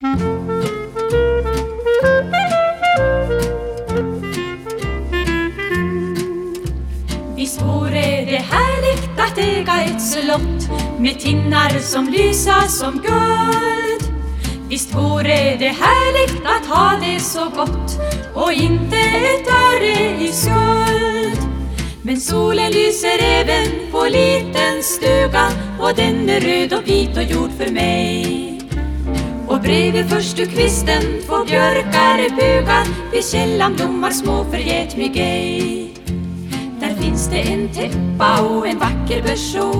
Visst vore det härligt att äga ett slott med tinnar som lysa som guld. Visst vore det härligt att ha det så gott och inte ett öre i skuld. Men solen lyser även på liten stuga och den är röd och vit och gjord för mig. Och bredvid förstukvisten två björkar bugar vid källan blommar små förget mig ej. Där finns det en täppa och en vacker berså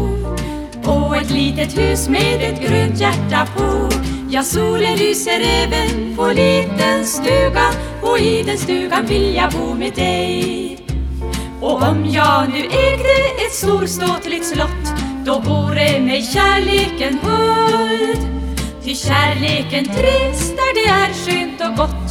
och ett litet hus med ett grönt hjärta på. Ja, solen lyser även på liten stuga och i den stugan vill jag bo med dig. Och om jag nu ägde ett storståtligt slott då vore mig kärleken huld. Ty kärleken trivs där det är skönt och gott.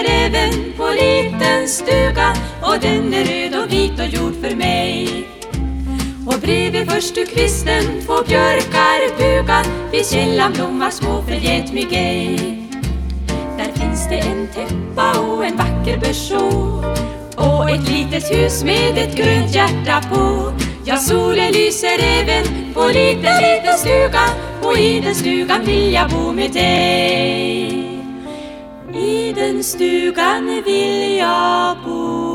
Solen även på liten stuga och den är röd och vit och gjord för mig och bredvid förstukvisten två björkar buga vid källan blommar små förget mig ej där finns det en täppa och en vacker berså och ett litet hus med ett grönt hjärta på. Ja, solen lyser även på liten, liten stuga och i den stugan vill jag bo med dig. I den stugan vill jag bo.